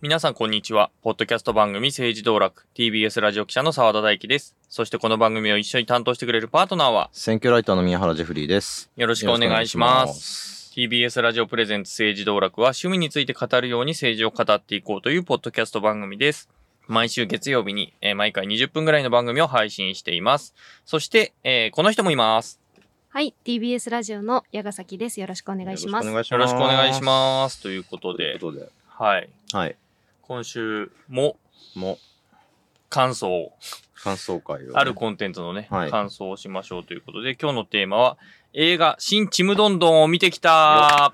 皆さんこんにちは。ポッドキャスト番組政治道楽 TBS ラジオ記者の澤田大樹です。そしてこの番組を一緒に担当してくれるパートナーは選挙ライターの宮原ジェフリーです。よろしくお願いします。TBS ラジオプレゼンツ政治道楽は趣味について語るように政治を語っていこうというポッドキャスト番組です。毎週月曜日に、えー毎回20分ぐらいの番組を配信しています。そして、えーこの人もいます。はい、TBS ラジオの矢ヶ崎です。よろしくお願いします。よろしくよろしくお願いしす。ます。ということというで、ことで、はい。はい。今週ももう、感想を感想会をね、あるコンテンツのね、はい感想をしましょうということで、今日のテーマは、映画、新ちむどんどんを見てきた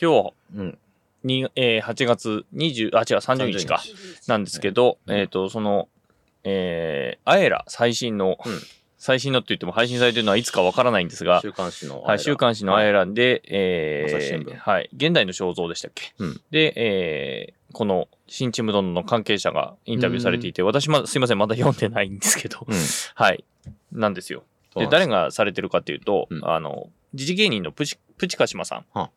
今うん。日に、えー8月20、あ、違う、30日か、なんですけど、うんえっ、と、その、えー、アエラ最新の、うん。最新のって言っても配信されてるのはいつかわからないんですが、週刊誌の。はい、週刊誌のアエラ。で、え朝日新聞。ー、はい、現代の肖像でしたっけ、うん。で、えー、この、新ちむどんどんの関係者がインタビューされていて、私ま、すいません、まだ読んでないんですけど、うん。はい、なんですよ。で、誰がされてるかっていうと、うん。あの、時事芸人のプチ、プチカシマさん。は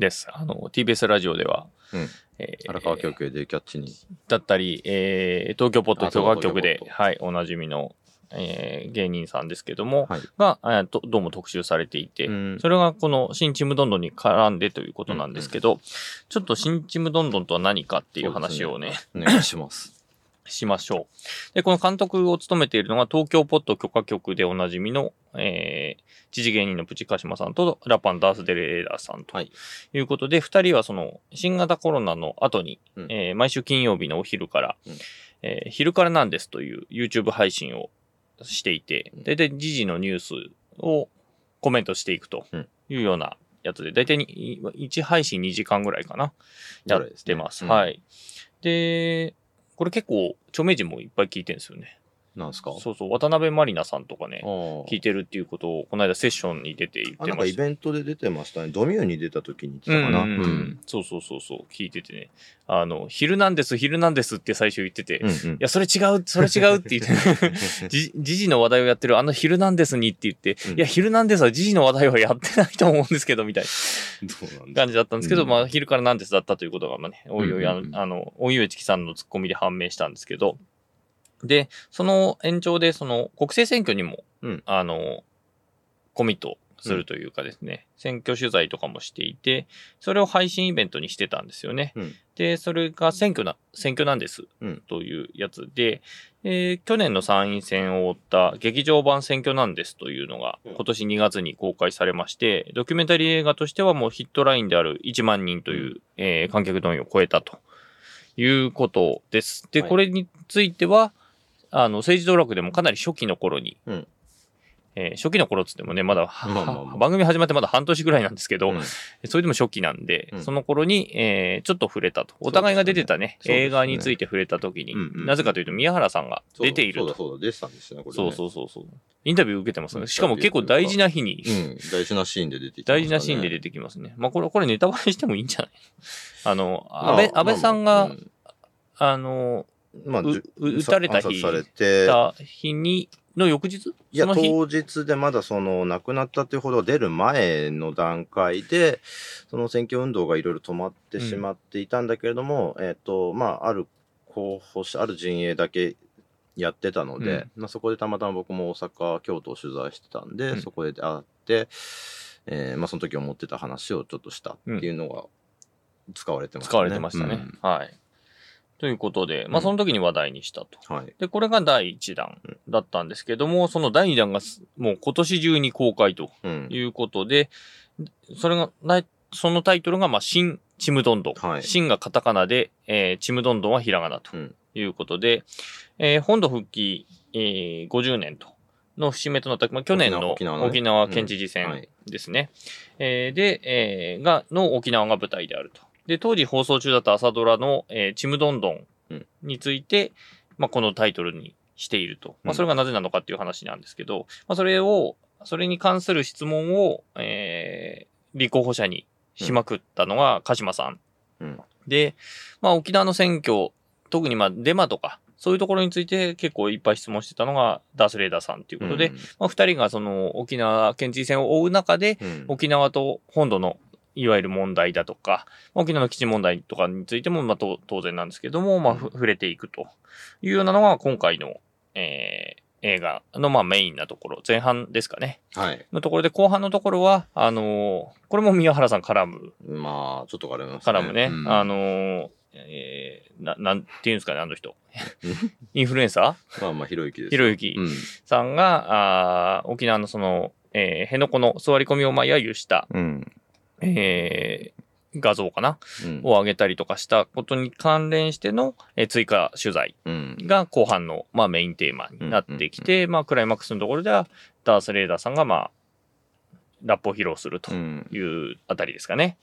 です。あの、TBS ラジオでは、うん。えー荒川教区でキャッチに。だったり、えー、東京ポッドあ許可局ではい、おなじみの、えー、芸人さんですけども、はい。が、えーと、どうも特集されていて、うんそれがこの新チムどんどんに絡んでということなんですけど、ちょっと新チムどんどんとは何かっていう話をね、お願いします。しましょう。で、この監督を務めているのが東京ポッド許可局でおなじみの、えー、知事芸人のプチカシマさんとラパンダースデレーダーさんとはい。いうことで、二人はその新型コロナの後に、うんえー毎週金曜日のお昼から、うんえー昼からなんですという YouTube 配信をしていて、うん大体時事のニュースをコメントしていくとうんいうようなやつで、大体に1配信2時間ぐらいかな、やってます。うんはい。で、これ結構著名人もいっぱい聞いてるんですよね。なんすか？そうそう、渡辺満里奈さんとかね聞いてるっていうことを、この間セッションに出て言っあ、てました。なんかイベントで出てましたね。ドミューに出た時に言ってたかな。うんうんうんそうそうそうそう、聞いててね。あの、昼なんです、昼なんですって最初言ってて、いうんうん。や、それ違う、それ違うって言って、じ時事の話題をやってるあの昼なんですにって言って、うんいや、昼なんですは時事の話題はやってないと思うんですけど、みたいな感じだったんですけど、うんまあ、昼からなんですだったということが、まあね、おいおい、あのおいおいちきさんのツッコミで判明したんですけど、で、その延長で、その、国政選挙にも、うん。あの、コミットするというかですね、選挙取材とかもしていて、それを配信イベントにしてたんですよね。うん。で、それが選挙な、選挙なんです、うん。というやつで、えー去年の参院選を追った劇場版選挙なんですというのがうん。今年2月に公開されまして、ドキュメンタリー映画としてはもうヒットラインである1万人という、えー観客動員を超えたということです。で、はい。これについては、あの、政治道楽でもかなり初期の頃に、うんえー初期の頃っつってもね、まだ、まあまあまあ番組始まってまだ半年ぐらいなんですけど、うんそれでも初期なんで、うんその頃に、えーちょっと触れたと。お互いが出てたね、ね映画について触れた時に、うんうんなぜかというと宮原さんが出ていると。そうだそうだ、出てたんですね、これね。そうそうそうそう。インタビュー受けてますね。うんしかも結構大事な日に、うん、大事なシーンで出てき大事なシーンで出ててきますね。まあこれ、これネタバレしてもいいんじゃない？あの、まあ安倍、安倍さんが、まああの、まあ、撃たれた日れて、た日に、の翌日？いや、当日でまだその亡くなったというほど出る前の段階で、その選挙運動がいろいろ止まってしまっていたんだけれども、えっ、と、まあ、ある候補者、ある陣営だけやってたので、まあ、そこでたまたま僕も大阪、京都を取材してたんで、うんそこで会って、えーまあ、その時思ってた話をちょっとしたっていうのが使われてましたね。使われてましたね。はい。ということで、まあうんその時に話題にしたと。うんはい。で、これが第1弾だったんですけども、その第2弾がすもう今年中に公開とうん。いうことで、それが、なそのタイトルが、まあ、新ちむどんどん。はい新がカタカナで、えー、ちむどんどんはひらがなとうんいうことで、えー本土復帰、えー50年と、の節目となった、まあ、去年の沖縄県知事選ですね。えーで、えーが、の沖縄が舞台であると。で、当時放送中だった朝ドラの、えーちむどんどんうん。について、まあ、このタイトルにしていると。まあ、うんそれがなぜなのかっていう話なんですけど、まあ、それを、それに関する質問を、えー立候補者にしまくったのが鹿島さん。うん。で、まあ、沖縄の選挙、特にまあ、デマとか、そういうところについて結構いっぱい質問してたのがダース・レーダーさんということで、まあ、二人がその沖縄県知事選を追う中で、うん。沖縄と本土のいわゆる問題だとか、沖縄の基地問題とかについても、まあ、と当然なんですけども、まあ、ふ触れていくというようなのが今回の、えー映画の、まあ、メインなところ、前半ですかね。はい。のところで、後半のところは、あのーこれも宮原さん絡む、まあ、ちょっと絡みます絡むね。うんあのーえーな、なんていうんですかね、あの人。インフルエンサー？まあまあ、ひろゆきです。ひろゆきうん。さんが、あー沖縄のその、えー辺野古の座り込みをまあ揶揄した、うん。えー画像かな？うん。を上げたりとかしたことに関連しての、えー追加取材うん。が後半の、まあ、メインテーマになってきて、まあ、クライマックスのところでは、ダース・レーダーさんが、まあ、ラップを披露するとうん。いうあたりですかね。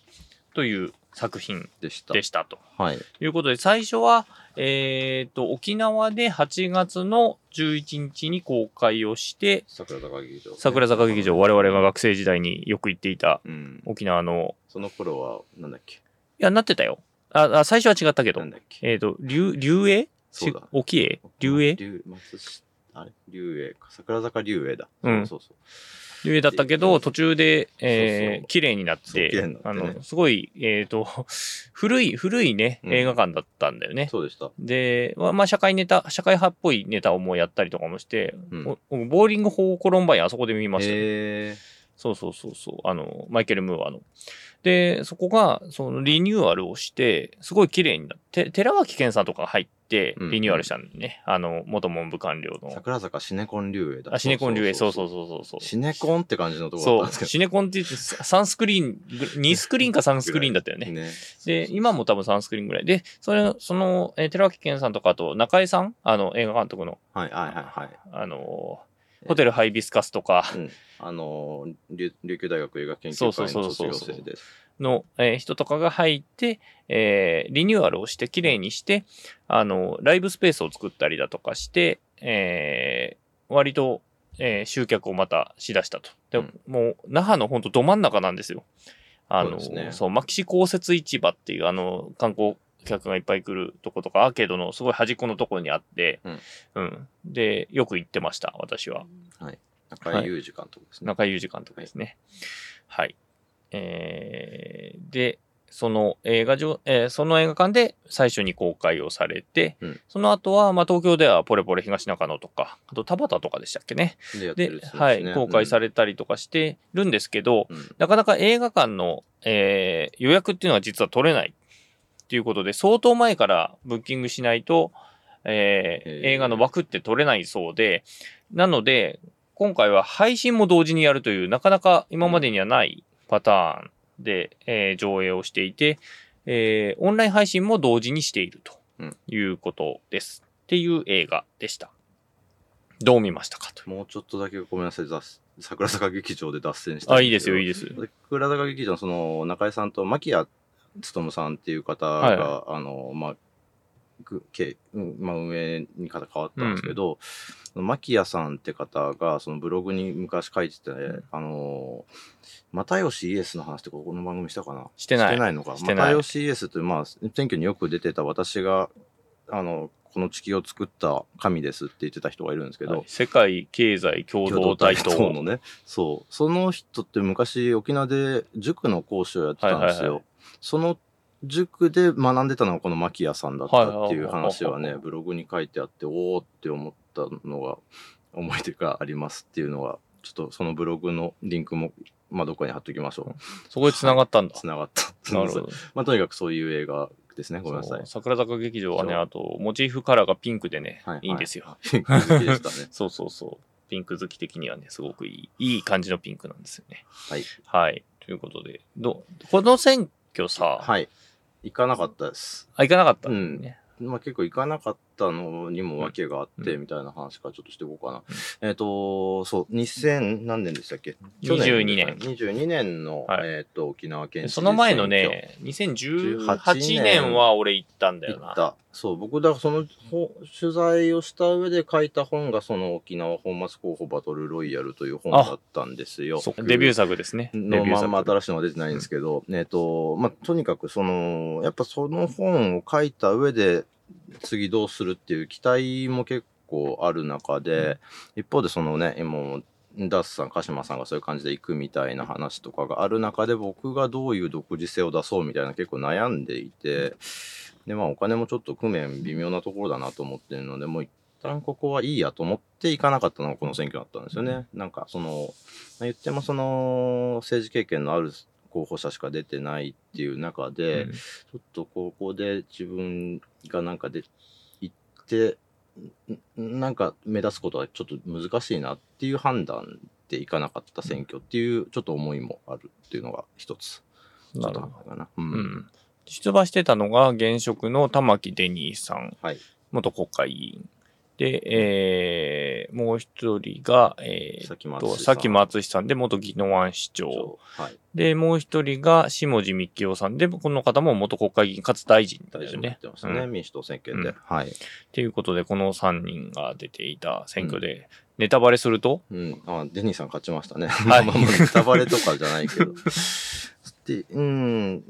という作品でした。でしたとはい。いうことで、最初は、えっ、と、沖縄で8月の11日に公開をして、桜坂劇場。桜坂劇場、我々が学生時代によく行っていたうん。沖縄の、その頃は、なんだっけ？いや、なってたよ。あ、あ最初は違ったけどなん、だっけ？えっ、と、竜、竜営そうだ沖営竜営竜、松下、あれ竜営か。桜坂竜営だ。うんそうそう竜営だったけど、途中で、えー、綺麗になってになっ、てあねの、すごい、えっ、と、古い、古いね、うん映画館だったんだよね。そう。そうでした。で、まあ、まあ、社会ネタ、社会派っぽいネタをもうやったりとかもして、うんボーリング法コロンバインあそこで見ましたよ、へそうそうそうそう、あの、マイケル・ムーアの。で、そこが、そのリニューアルをして、すごい綺麗になって、寺脇健さんとかが入って、うんリニューアルしたんだよね。あの、元文部官僚ーの。桜坂シネコン竜営だ。あ、シネコン流営、そうそうそうそうそう。シネコンって感じのところだったんですけど。シネコンって言って、3スクリーン、2スクリーンか3スクリーンだったよね。ね。で、今も多分3スクリーンぐらい。で、それ、その、えー寺脇健さんとかあと中江さん、あの、映画監督の、はいはいはいはい。あのーホテルハイビスカスとかうん、あのー琉琉球大学映画研究会の卒業生です。の、えー人とかが入って、えーリニューアルをして、綺麗にして、あの、ライブスペースを作ったりだとかして、えー割と、えー集客をまたしだしたと。で、うんもう、那覇のほんとど真ん中なんですよ。あの、そうねそう、牧師公設市場っていう、あの、観光客がいっぱい来るとことか、アーケードのすごい端っこのところにあって、うんうん。で、よく行ってました、私は。中井裕二監督ですね。中井裕二監督ですね。はい。えー、で、その映画上、えーその映画館で最初に公開をされて、うんその後は、まあ、東京ではポレポレ東中野とか、あと田端とかでしたっけね。でやってでる、そうはい、公開されたりとかしてるんですけど、うんうんなかなか映画館の、えー予約っていうのは実は取れないっていうことで、相当前からブッキングしないと、えー映画の枠って取れないそうで、なので、今回は配信も同時にやるという、なかなか今までにはないパターンで、えー上映をしていて、えーオンライン配信も同時にしているとうんいうことです。っていう映画でした。どう見ましたかと。もうちょっとだけごめんなさい、脱桜坂劇場で脱線したあ、いいですよ、いいでです。桜坂劇場のその中井さんと牧谷勉さんっていう方が、はあの、まあ、ぐけうんまあ、運営に方変わったんですけど、牧谷さんって方がそのブログに昔書いてて、あの又吉イエスの話ってこの番組したかな？してない。してないのか？又吉イエスってまあ選挙によく出てた私があのこの地球を作った神ですって言ってた人がいるんですけど、はい。世界経済共同体と、共同体のね。そう。その人って昔沖縄で塾の講師をやってたんですよ、はいはいはいその塾で学んでたのがこの牧谷さんだったっていう話はねブログに書いてあっておおって思ったのが思い出がありますっていうのはちょっとそのブログのリンクもまあどこかに貼っときましょうそこで繋がったんだ。つながったなるほど。まあとにかくそういう映画ですねごめんなさい桜坂劇場はね、あと、モチーフカラーがピンクでね、はいいいんですよ。ピンク好きでしたねそうそうそう。ピンク好き的にはね、すごくいい、いい感じのピンクなんですよね。はいはい。ということで、ど、この選挙さ、はい。行かなかったです。あ、行かなかった。ん。だね。まあ結構行かなかったのにも訳があって、うん。みたいな話からちょっとしていこうかな。えっ、と、そう、2000何年でしたっけ？22年。22年。の、はい。えっ、と、沖縄県その前のね、2018年は俺行ったんだよな。行った。そう、僕、だからそのほ取材をした上で書いた本が、その沖縄本末候補バトルロイヤルという本だったんですよ。デビュー作ですね。デビュー作。のまんま新しいのは出てないんですけど、えっと、まあ、とにかくその、やっぱその本を書いた上で、次どうするっていう期待も結構ある中で、一方でそのね、今、ダースさん、鹿島さんがそういう感じで行くみたいな話とかがある中で、僕がどういう独自性を出そうみたいな結構悩んでいて、で、まあお金もちょっと工面微妙なところだなと思ってるので、もう一旦ここはいいやと思っていかなかったのがこの選挙だったんですよね。なんかその、言ってもその政治経験のある候補者しか出てないっていう中で、うんちょっとここで自分がなんかで行って、んなんか目指すことはちょっと難しいなっていう判断でいかなかった選挙っていうちょっと思いもあるっていうのが一つ。な。うん。うん。出馬してたのが現職の玉木デニーさん、はい。元国会議員。で、えー、もう一人が、えー、さきまと、さきまつしさんで元宜野湾市長。はい。で、もう一人が下地幹夫さんで、この方も元国会議員かつ大臣ですよね大丈夫やって。ましたね、うん民主党政権で。うんはい。ということで、この3人が出ていた選挙で、ネタバレすると、うん。あ、デニーさん勝ちましたね。はい まあまあ、ネタバレとかじゃないけど。で、うん。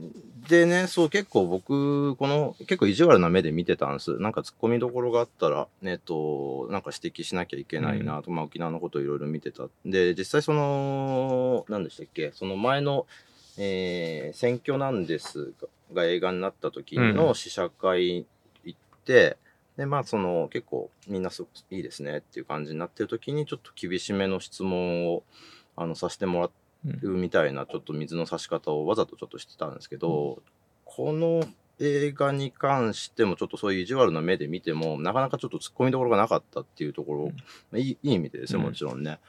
でね、そう結構僕、この、結構意地悪な目で見てたんです。なんか突っ込みどころがあったら、えっと、なんか指摘しなきゃいけないなと、まあ沖縄のことをいろいろ見てた。で、実際その、何でしたっけ、その前の、えー選挙なんですがが映画になった時の試写会行って、で、まあその結構みんなすごくいいですねっていう感じになってる時にちょっと厳しめの質問をあのさせてもらっうんるみたいなちょっと水の差し方をわざとちょっとしてたんですけど、この映画に関してもちょっとそういう意地悪な目で見てもなかなかちょっと突っ込みどころがなかったっていうところ、うん。まあいい意味でですようん。もちろんね。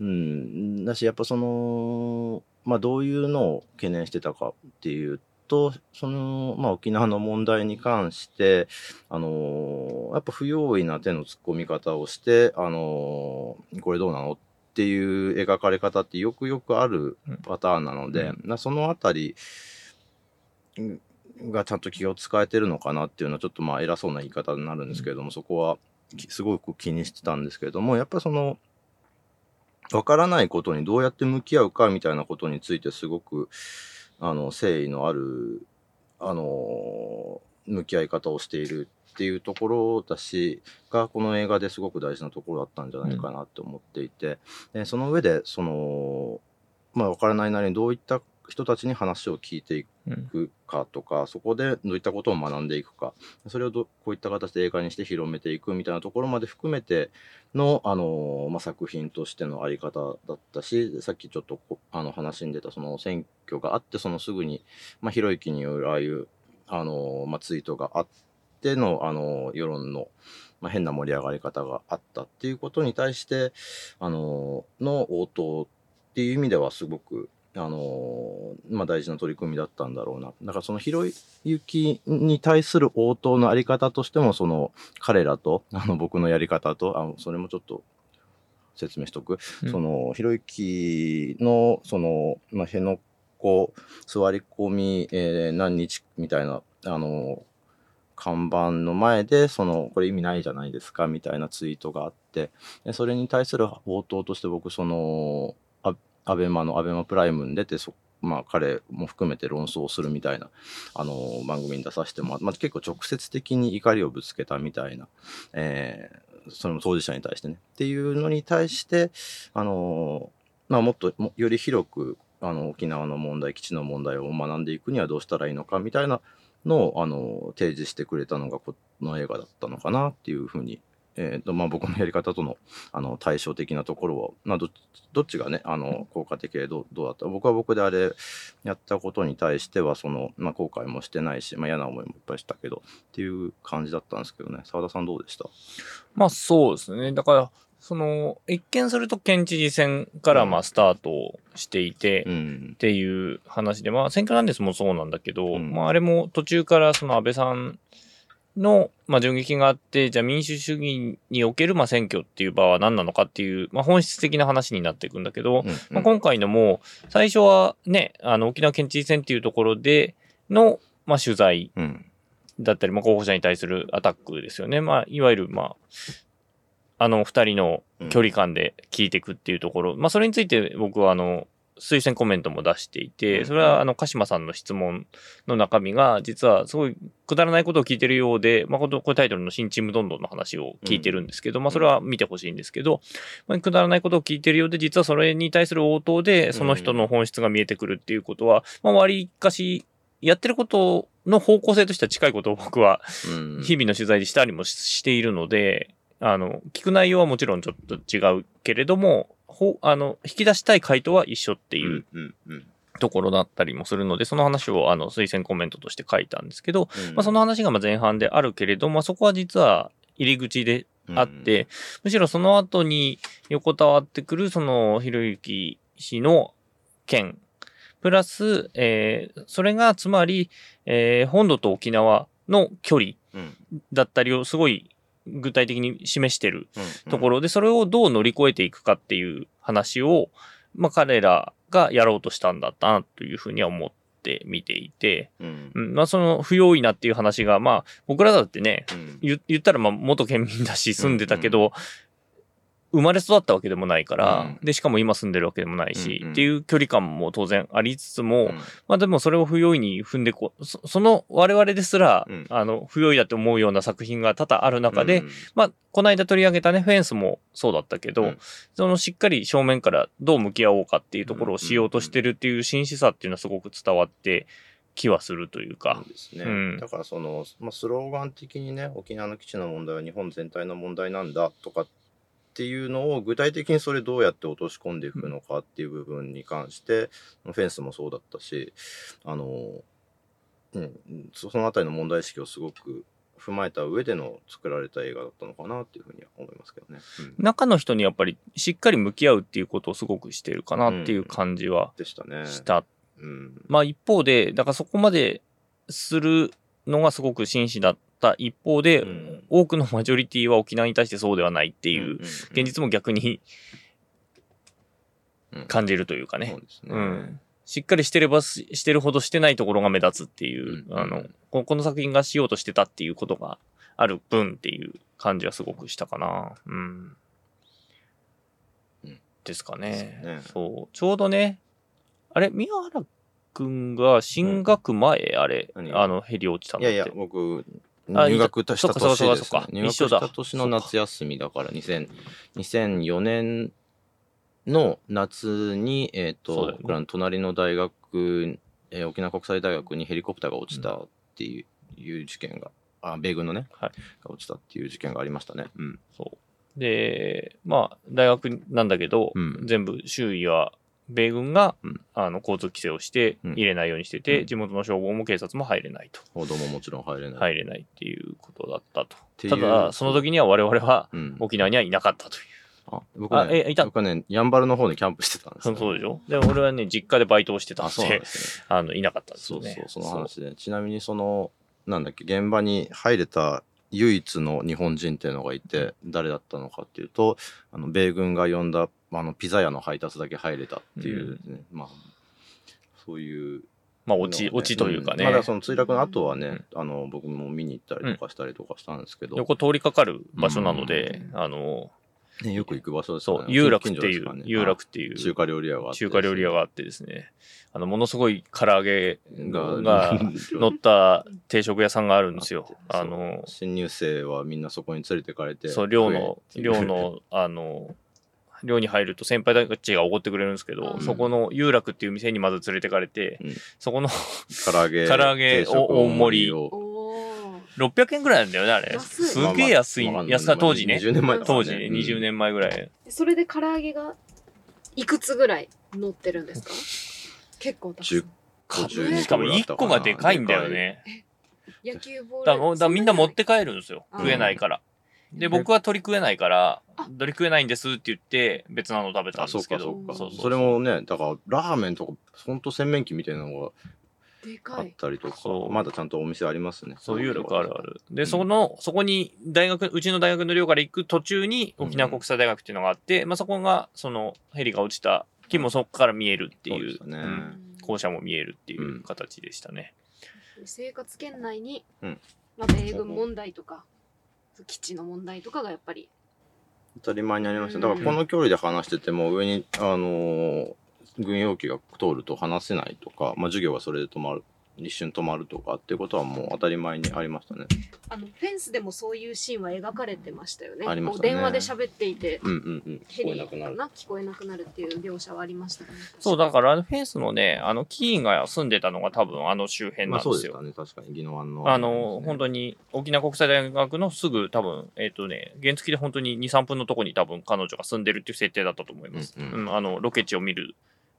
うん、だしやっぱそのまあどういうのを懸念してたかっていうとその、まあ、沖縄の問題に関して、あのやっぱ不用意な手の突っ込み方をして、あのこれどうなのっていう描かれ方ってよくよくあるパターンなので、うなそのあたりうんがちゃんと気を使えてるのかなっていうのはちょっとまあ偉そうな言い方になるんですけれども、そこはきすごく気にしてたんですけれどもやっぱりそのわからないことにどうやって向き合うかみたいなことについてすごくあの誠意のあるあの向き合い方をしているっていうところだしがこの映画ですごく大事なところだったんじゃないかなと思っていて、でその上でそのまあわからないなりにどういった人たちに話を聞いていうんくかとかそこでどういったことを学んでいくかそれをどこういった形で映画にして広めていくみたいなところまで含めての、あのまあ、作品としてのあり方だったしさっきちょっとこあの話に出たその選挙があってそのすぐに、まあ、ひろゆきによるああいう、あのまあ、ツイートがあっての、あの世論の、まあ、変な盛り上がり方があったっていうことに対して、あのの応答っていう意味ではすごくあのまあ、大事な取り組みだったんだろうな。だからそのひろゆきに対する応答のあり方としても、その彼らと、あの僕のやり方と、あそれもちょっと説明しとく。うんそのひろゆきの、その、まあ、辺野古座り込み、えー何日みたいな、あの、看板の前で、その、これ意味ないじゃないですか、みたいなツイートがあって、でそれに対する応答として僕、その、あアベマのアベマプライムに出て、そまあ、彼も含めて論争するみたいな、あの、番組に出させてもらって、まあ、結構直接的に怒りをぶつけたみたいな、えーそれも当事者に対してね。っていうのに対して、あの、まあ、もっと、より広く、あの、沖縄の問題、基地の問題を学んでいくにはどうしたらいいのか、みたいなの、あの、提示してくれたのがこの映画だったのかなっていうふうに、えーとまあ、僕のやり方とのあの対照的なところを、まあ、どっちどっちがねあの効果的でどうどうだった。僕は僕であれやったことに対してはその、まあ、後悔もしてないし、まあ、嫌な思いもいっぱいしたけどっていう感じだったんですけどね。澤田さんどうでした？まあそうですね。だから、その、一見すると県知事選からまあスタートをしていて、うん。っていう話で、まあ選挙なんですもそうなんだけど、うん。まああれも途中からその安倍さんの、まあ、銃撃があって、じゃあ民主主義におけるまあ選挙っていう場は何なのかっていう、まあ本質的な話になっていくんだけど、うん。まあ、今回のも、最初はね、あの沖縄県知事選っていうところでの、まあ取材うん。だったり、まあ、候補者に対するアタックですよね。まあ、いわゆる、まあ、あの二人の距離感で聞いていくっていうところ、まあ、それについて僕は、あの、推薦コメントも出していて、うん。それはあの、鹿島さんの質問の中身が、実はすごいくだらないことを聞いてるようで、まあ、このこれタイトルの新チームどんどんの話を聞いてるんですけど、まあ、それは見てほしいんですけど、まあ、くだらないことを聞いてるようで、実はそれに対する応答で、その人の本質が見えてくるっていうことは、まあ、割かし、やってることの方向性としては近いことを僕はうん。日々の取材でしたりもししているので、あの、聞く内容はもちろんちょっと違うけれども、ほあの、引き出したい回答は一緒っていううんうんところだったりもするので、その話をあの推薦コメントとして書いたんですけど、うん。まあ、その話がまあ前半であるけれども、そこは実は入り口であって、むしろその後に横たわってくるそのひろゆき氏の件、プラス、えーそれがつまり、えー本土と沖縄の距離うん。だったりをすごい具体的に示してるうんところで、それをどう乗り越えていくかっていう話を、まあ彼らがやろうとしたんだったなというふうには思って見ていて、うん。うん、まあその不用意なっていう話が、まあ僕らだってね、言ったらまあ元県民だし住んでたけど、生まれ育ったわけでもないから、うん。で、しかも今住んでるわけでもないし、うんうん。っていう距離感も当然ありつつも、うん。まあでもそれを不用意に踏んでこう、そその我々ですら、うん。あの、不用意だと思うような作品が多々ある中で、うんまあ、この間取り上げたね、フェンスもそうだったけど、うん。そのしっかり正面からどう向き合おうかっていうところをしようとしてるっていう真摯さっていうのはすごく伝わって気はするというか。そう。ですね、うん。だからその、まあ、スローガン的にね沖縄の基地の問題は日本全体の問題なんだとかっていうのを具体的にそれどうやって落とし込んでいくのかっていう部分に関して、フェンスもそうだったしあの、うん、そそのあたりの問題意識をすごく踏まえた上での作られた映画だったのかなっていうふうには思いますけどね。うん中の人にやっぱりしっかり向き合うっていうことをすごくしてるかなっていう感じはでしたね。した。うんまあ一方で、だからそこまでするのがすごく真摯だった一方で、うん多くのマジョリティは沖縄に対してそうではないっていう、現実も逆に感じるというかねそう。ですね。うん。しっかりしてればししてるほどしてないところが目立つっていう、うんあのこ、この作品がしようとしてたっていうことがある分っていう感じはすごくしたかな。うん。うんですかね。ねそう。ちょうどね、あれ、宮原くんが進学前、あれ、何あの、ヘリ落ちたのって。いやいや、僕、あ入学した年です。ね入学した年の夏休みだから、2000 2004年の夏に、えっ、と、ね僕らの隣の大学、えー沖縄国際大学にヘリコプターが落ちたっていう,、いう事件が、あ、米軍のね、はいが落ちたっていう事件がありましたね。うん。そう。で、まあ、大学なんだけど、うん全部周囲は、米軍が、うんあの交通規制をしてうん入れないようにしてて、うん地元の消防も警察も入れないと。報道ももちろん入れない。入れないっていうことだったと。ただ、その時には我々はうん。沖縄にはいなかったという。あ僕ね、あえいた？僕はね、やんばるの方にキャンプしてたんですよ、そうでしょ？で、俺はね、実家でバイトをしてたあ、んでで、すね。あの、いなかったんですよね。そうそう、その話で。ちなみにその、なんだっけ、現場に入れた唯一の日本人っていうのがいて、誰だったのかっていうと、あの、米軍が呼んだ、あの、ピザ屋の配達だけ入れたっていうね、まあ、そういうまあ、落ち、落ちというかね。ん。まだその墜落の後はね、あの、僕も見に行ったりとかしたりとかしたんですけど、横通りかかる場所なので、うあの、ね、よく行く場所ですそう、ね有楽っていうね有楽っていう中華料理屋があって。中華料理屋があってですね、あの、ものすごい唐揚げがが 乗った定食屋さんがあるんですよ。あの、新入生はみんなそこに連れてかれて。そう、寮の、寮の、あの、寮に入ると先輩たちがおごってくれるんですけど、うん。そこの有楽っていう店にまず連れてかれて、うん。そこの唐揚げ 唐揚げ大盛りを600円ぐらいなんだよね、あれ。安いすげえ安いまあまあ、安さ当時ね。20年前だからね当時ね、20年前ぐらい。それで唐揚げがいくつぐらい乗ってるんですか？結構たくさん1052しかも1個がでかいんだよね。野球ボールだからだからみんな持って帰るんですよ。うん食えないから。で、僕は鳥食えないから、鳥食えないんですって言って、別なの食べたんあ、そうですけど。かそうか。そうそれもね、だからラーメンとか、ほんと洗面器みたいなのがあっでかい。たりとかそ、うまだちゃんとお店ありますね。そういう力ある。ある。で、うん。その、そこに大学、うちの大学の寮から行く途中に沖縄国際大学っていうのがあって、まあそこが、そのヘリが落ちた木もそこから見えるっていう、ね。うん。校舎も見えるっていう形でしたね。生活圏内に、うん。まあ、米軍問題とか基地の問題とかがやっぱり。当たり前にありました。うんだからこの距離で話してても、上に、あのー軍用機が通ると話せないとか、まあ、授業がそれで止まる一瞬止まるとかっていうことはもう当たり前にありましたね。あのフェンスでもそういうシーンは描かれてましたよね。ありましたね電話で喋っていて、うんうんうん。ヘリ聞こえなくなる。聞こえなくなるっていう描写はありましたね。そう、だからフェンスのね、あの、キーンが住んでたのが多分あの周辺まなんですよ。あそうですかね、確かに、宜野湾の。あの、本当に。に、沖縄国際大学のすぐ多分、えっ、とね、原付で本当に2、3分のとこに多分彼女が住んでるっていう設定だったと思います。ううんん、あの、ロケ地を見る、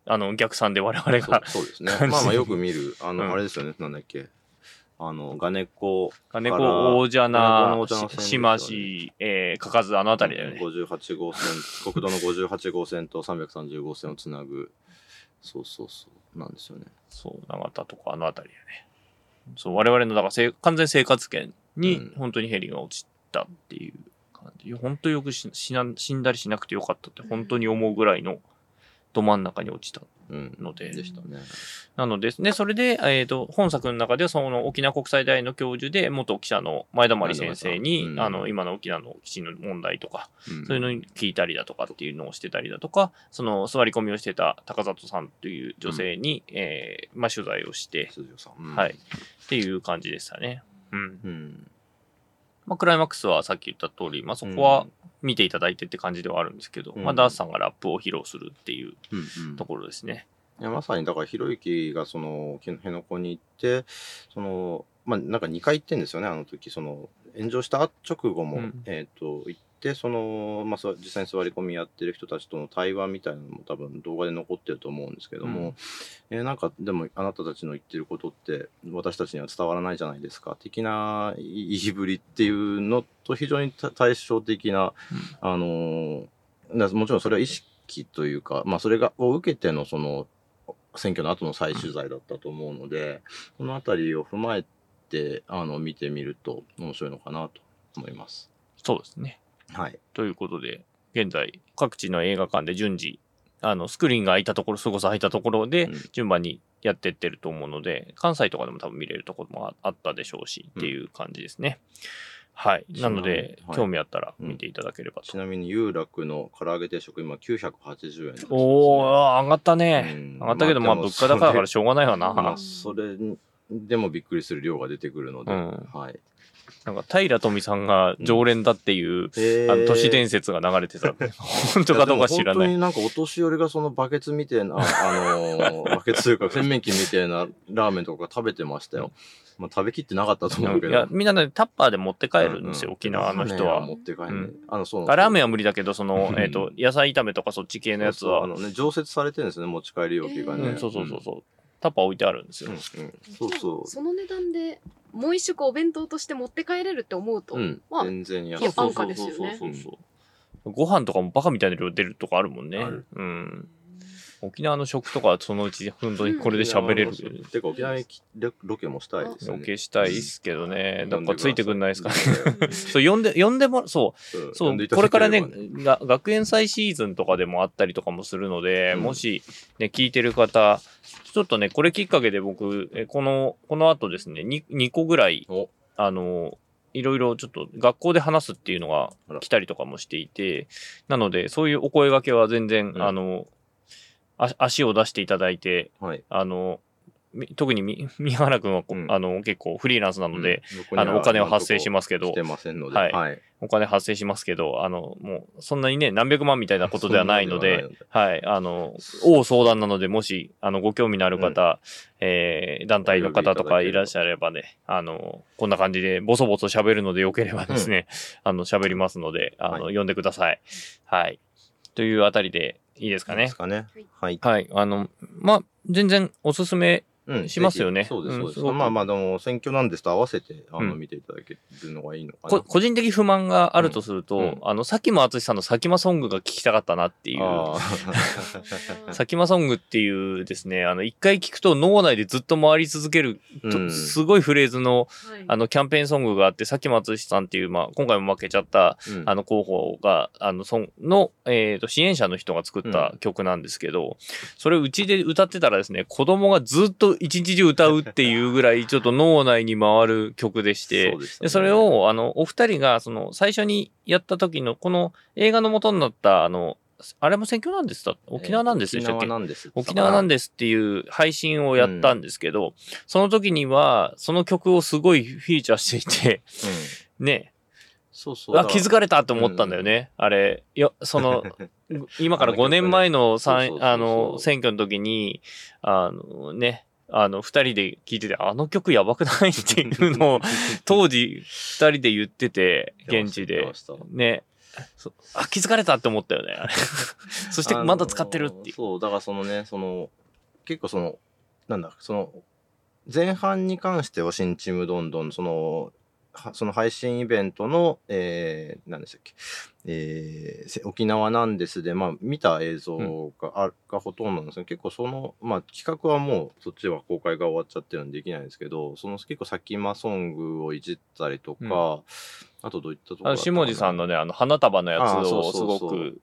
あの、逆算で我々が、そうですね。まあまあよく見る、あの、うんあれですよね、なんだっけ。あの、ガネコ、金子から大蛇金子な島市、えー、かかずあの辺りだよね。58号線、国道の58号線と330号線をつなぐ、そうそうそう、なんですよね。そう、長田とかあの辺りだよね。そう、我々の、だから完全生活圏にうん本当にヘリが落ちたっていう感じ。本当よくし死な死んだりしなくてよかったって本当に思うぐらいのど真ん中に落ちたうん。ので。でしたね。なので、ね、それで、えっ、と、本作の中では、その沖縄国際大学の教授で、元記者の前田真理先生に、うんあの、今の沖縄の基地の問題とか、うんそういうのに聞いたりだとかっていうのをしてたりだとか、その座り込みをしてた高里さんという女性に、えーまあ、取材をして、はい。っていう感じでしたね。うん。うん。まあ、クライマックスはさっき言った通り、まあ、そこは見ていただいてって感じではあるんですけど、うんまあ、ダースさんがラップを披露するっていううんうんところですね。いやまさにだからひろゆきがそのけ辺野古に行ってそのまあなんか2回行ってんですよねあの時その炎上した直後も、うんえっ、と行ってその、まあ、実際に座り込みやってる人たちとの対話みたいなのも多分動画で残ってると思うんですけども、えーなんかでもあなたたちの言ってることって私たちには伝わらないじゃないですか的な言いぶりっていうのと非常にた対照的な、あのーなもちろんそれは意識というか、まあ、それがを受けてのその選挙の後の再取材だったと思うので、この辺りを踏まえてあの見てみると面白いのかなと思います。そうですね。はい。ということで、現在、各地の映画館で順次、あの、スクリーンが空いたところ、すごさ空いたところでうん、順番にやってってると思うので、関西とかでも多分見れるところもああったでしょうし、っていう感じですね。はい。ちなので、はい興味あったら見ていただければと。ちなみに有楽の唐揚げ定食今980円です、おー、上がったね。うん上がったけど、まあ、まあ物価高だからしょうがないわな。まあ、それでもびっくりする量が出てくるので、うんはい。なんか、平富さんが常連だっていう、えあの都市伝説が流れてた。本当かどうか知らない。やでも本当になんかお年寄りがそのバケツみたいな、あのーバケツというか洗面器みたいなラーメンとか食べてましたよ。まあ食べきってなかったと思うけど。いや、みんなね、タッパーで持って帰るんですよ、うう沖縄の人はラーメン持。って帰る、ねうんあの、そうラーメンは無理だけど、そのう、んえっと、野菜炒めとかそっち系のやつは、そうそうあのね、常設されてるんですね、持ち帰り容器がね。うん、そうそうそうそう。タッパー置いてあるんですようん。。うんそうそう。その値段でもう一食お弁当として持って帰れるって思うと、うん、まあ全然安い。いや安価ですよねそうそうそうそうご飯とかもバカみたいな量出るとこあるもんねある。うん。沖縄の食とかはそのうち本当にこれで喋れる。てか沖縄にきロロケもしたいですよロね。ケしたいっすけどね。うんだからついてくんないですかね。うん そう、呼んで、呼んでも、そう、うんそう、これからね、が学園祭シーズンとかでもあったりとかもするので、うんもし、ね、聞いてる方、ちょっとね、これきっかけで僕、えこの、この後ですね、2, 2個ぐらい、おあの、いろいろちょっと学校で話すっていうのが来たりとかもしていて、なので、そういうお声掛けは全然、うんあの、あ足を出していただいて、はい。あの、み特にみ宮原君はこ、うん。あの結構フリーランスなので、うん、あのお金は発生しますけどはい。はい。お金発生しますけど、あの、もう、そんなにね、何百万みたいなことではないので、はい、あの、大相談なので、もし、あの、ご興味のある方、えー団体の方とかいらっしゃればね、あの、こんな感じで、ボソボソ喋るのでよければですね、あの、喋りますので、あの、は呼んでください。はい。というあたりで、いいですかねです。かね。はい。はい。あの、まあ、全然おすすめうんしますよね。そうです、そうです。まあまあ、でも、選挙なんですと合わせて、あの、うん見ていただけるのがいいのかな。こ個人的不満があるとすると、うん。うんあの、佐喜真淳さんの佐喜真ソングが聞きたかったなっていう。あ 佐喜真ソングっていうですね、あの、一回聞くと脳内でずっと回り続ける、とうん。すごいフレーズの、はい。あの、キャンペーンソングがあって、佐喜真淳さんっていう、まあ、今回も負けちゃった、ーあの、候補が、あの、そんの、えっ、と、支援者の人が作った曲なんですけど、それをうちで歌ってたらですね、子供がずっと一日中歌うっていうぐらい、ちょっと脳内に回る曲でして、そうでねでそれを、あの、お二人が、その、最初にやった時の、この映画の元になった、あの、あれも選挙なんですだ沖縄なんですでしたっけ、沖縄なんです。沖縄なんでですっていう配信をやったんですけど、その時には、その曲をすごいフィーチャーしていて、す。うん。ね、そうそう。あ、気づかれたと思ったんだよね。あれ、いや、その、今から5年前のあの、選挙の時に、あのね、あの、二人で聞いてて、あの曲やばくない？っていうのを、当時、二人で言ってて、現地でね。そあ、気づかれたって思ったよね。そしてまだ使ってるっていう。そう、だからそのね、その、結構その、なんだ、その、前半に関しては新チームどんどん、その、はその配信イベントの、えー、何でしたっけ、えーせ沖縄なんですで、まあ、見た映像が,、あがほとんどなんですけど、結構その、まあ、企画はもう、そっちは公開が終わっちゃってるんでできないんですけど、その結構、先間ソングをいじったりとか、うん。あとどういったところ下地さんのね、あの、花束のやつをすごく、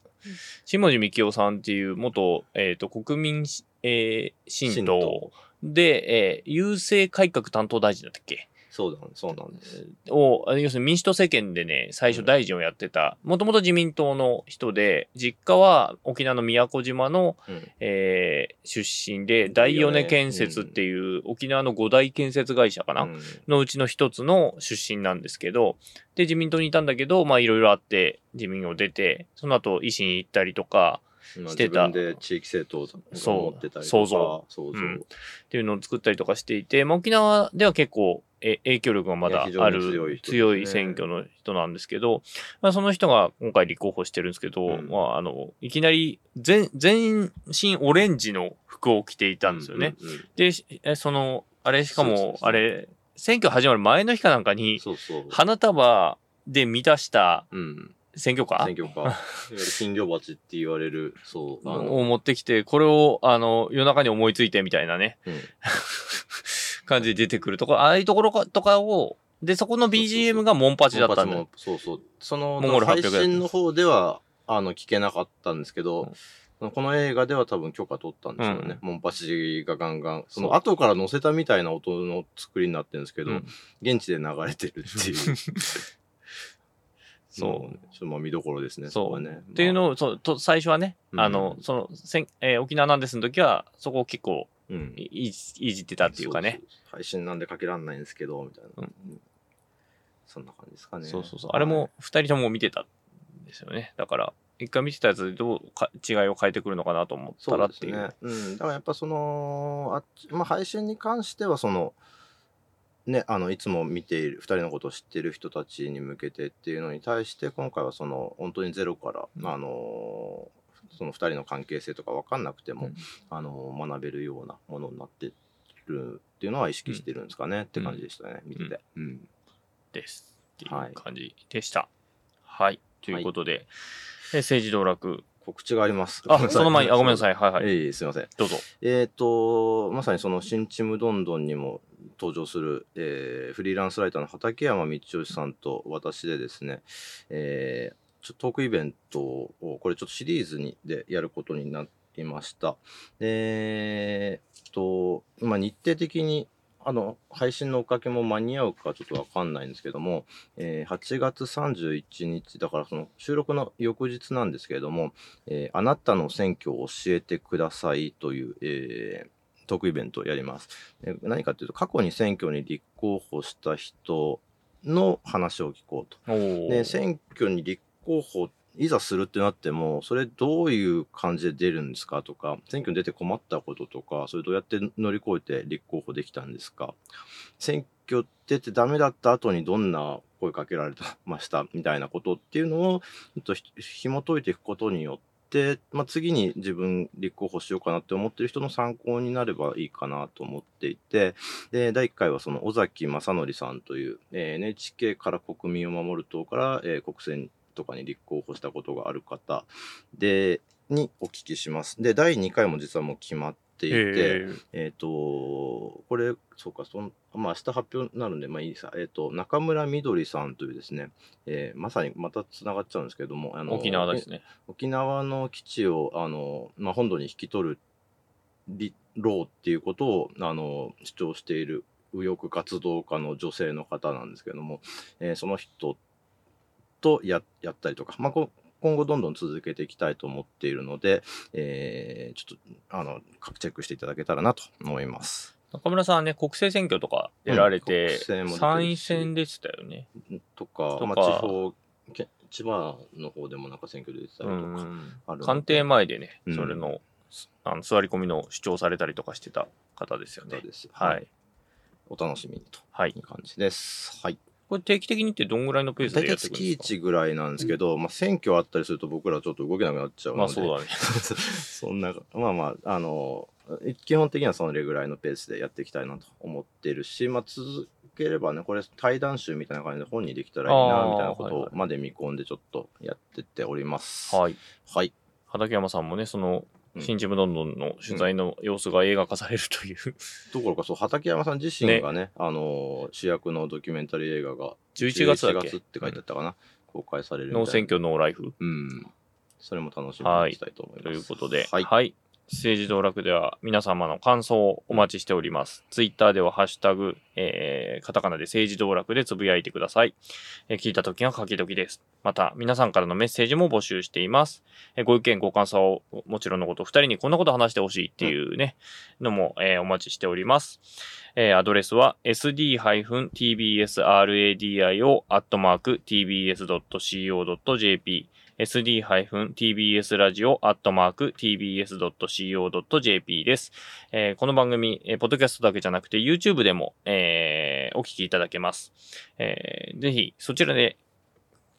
下地幹夫さんっていう元、えっ、と、国民し、えー、新新党党。で、えー、郵政改革担当大臣だったっけ？そうだ、そうなんです。を、あ要するに民主党政権でね、最初大臣をやってた、もともと自民党の人で、実家は沖縄の宮古島の、うん。えー出身で、大米建設っていう沖縄の五大建設会社かな、うん。のうちの一つの出身なんですけど、で、自民党にいたんだけど、まあいろいろあって自民を出て、その後維新に行ったりとかまあしてた。自分で地域政党をそう持ってたりとか創造創造うん。っていうのを作ったりとかしていて、まあ、沖縄では結構え影響力がまだある強い選挙の人なんですけど、まあ、その人が今回立候補してるんですけど、うんまあ、あの、いきなり全、全身オレンジの服を着ていたんですよね。うんうんうんで、しえその、あれしかもあれ、選挙始まる前の日かなんかに。花束で満たしたうん。選挙カー選挙カー。いわゆる金魚鉢って言われる、そう。あをの、持ってきて、これを、あの、夜中に思いついてみたいなね、うん 感じで出てくるところ、ああいうところかとかを、で、そこの BGM がモンパチだったんだそうそう。その、モンゴル800配信の方では、あの、聞けなかったんですけど、この映画では多分許可取ったんですよね。モンパチがガンガン。その後から載せたみたいな音の作りになってるんですけど、うん現地で流れてるっていう。そううんちょっとまあ見どころですね、そう。ね。っていうのを、そうと最初はね、うんあの、その、せんえー沖縄なんですの時は、そこを結構うんいいいじってたっていうかね。配信なんでかけらんないんですけど、みたいな。うんそんな感じですかね。そうそうそう。あれも二人とも見てたんですよね。だから、一回見てたやつでどうか違いを変えてくるのかなと思ったらっていう。ね。うん。だからやっぱその、あっちまあ、配信に関しては、その、ね、あの、いつも見ている、二人のことを知っている人たちに向けてっていうのに対して、今回はその、本当にゼロから、うんあの、その二人の関係性とか分かんなくても、うんあの、学べるようなものになってるっていうのは意識してるんですかね、って感じでしたね、見てて。うん。です。っていはいう感じでした。はい。ということで、え政治道楽。告知があります。あ、その前に、あ、ごめんなさい。い。はいはい。ええすいません。どうぞ。えっ、と、まさにその新チームどんどんにも登場する、えーフリーランスライターの畠山道義さんと私でですね、えーちょトークイベントを、これちょっとシリーズにでやることになりました。でえーっと、まあ、日程的に、あの、配信のおかけも間に合うかちょっとわかんないんですけども、えー8月31日、だからその収録の翌日なんですけれども、えーあなたの選挙を教えてくださいという、えートークイベントをやります。えー何かというと、過去に選挙に立候補した人の話を聞こうと。で、選挙に立候補、いざするってなっても、それどういう感じで出るんですかとか、選挙に出て困ったこととか、それどうやって乗り越えて立候補できたんですか。選挙出てダメだった後にどんな声かけられたましたみたいなことっていうのを、ちょっと紐解いていくことによって、まあ、次に自分立候補しようかなって思ってる人の参考になればいいかなと思っていて、で、第1回はその尾崎正則さんという、えー NHK から国民を守る党から、えー国選とかに立候補したことがある方で、にお聞きします。で、第2回も実はもう決まっていて、えっ、と、これ、そうか、そんまあ、明日発表になるんで、まあいいさ、えっ、と、中村みどりさんというですね、えーまさにまたつながっちゃうんですけども、あの沖縄ですね。沖縄の基地をあの、まあ、本土に引き取るりろうっていうことをあの主張している右翼活動家の女性の方なんですけども、えーその人とややったりとか、まあ、こ今後どんどん続けていきたいと思っているので、えーちょっと、あの、チェックしていただけたらなと思います。中村さんはね、国政選挙とか出られて、うん参院選でしたよね。とか、とかまあ、地方、け千葉の方でもなんか選挙で出てたりうとか、んある官邸前でね、うんそれの、すあの座り込みの主張されたりとかしてた方ですよねそう。です。はい。。お楽しみにとはいいう感じです。はい。これ定期的にってどんぐらいのペース大体でやっていくん月ですか？1ぐらいなんですけど、まあ選挙あったりすると僕らちょっと動けなくなっちゃうので。まあそうだね。そんな、まあまあ、あの、基本的にはそれぐらいのペースでやっていきたいなと思ってるし、まあ続ければね、これ対談集みたいな感じで本にできたらいいな、みたいなことまで見込んでちょっとやってっております。はい。はい。畠山さんもね、その、うん新ちむどんどんの取材の様子が映画化されるという、どころか、そう、畠山さん自身がね、あの、主役のドキュメンタリー映画が11月だっ11け？月って書いてあったかな。公開されるみたいなノー選挙ノーライフうん。それも楽しみにしたいと思います。ということで、ははいい。政治道楽では皆様の感想をお待ちしております。ツイッターではハッシュタグ、えー、カタカナで政治道楽でつぶやいてください。えー聞いた時が書き時です。また、皆さんからのメッセージも募集しています。えーご意見、ご感想をもちろんのこと、二人にこんなこと話してほしいっていうね、のも、えーお待ちしております。えーアドレスは sd-tbsradio.tbs.co.jp sd-tbsradio.tbs.co.jp です。えーこの番組、えーポッドキャストだけじゃなくて YouTube でも、えーお聞きいただけます。えーぜひそちらで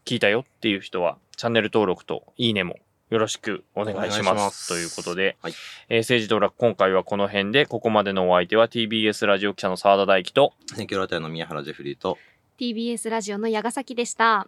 聞いたよっていう人はチャンネル登録といいねもよろしくお願いします。ということで、はいえー政治道楽今回はこの辺で、ここまでのお相手は TBS ラジオ記者の澤田大樹と、選挙ラテアの宮原ジェフリーと、TBS ラジオの矢ヶ崎でした。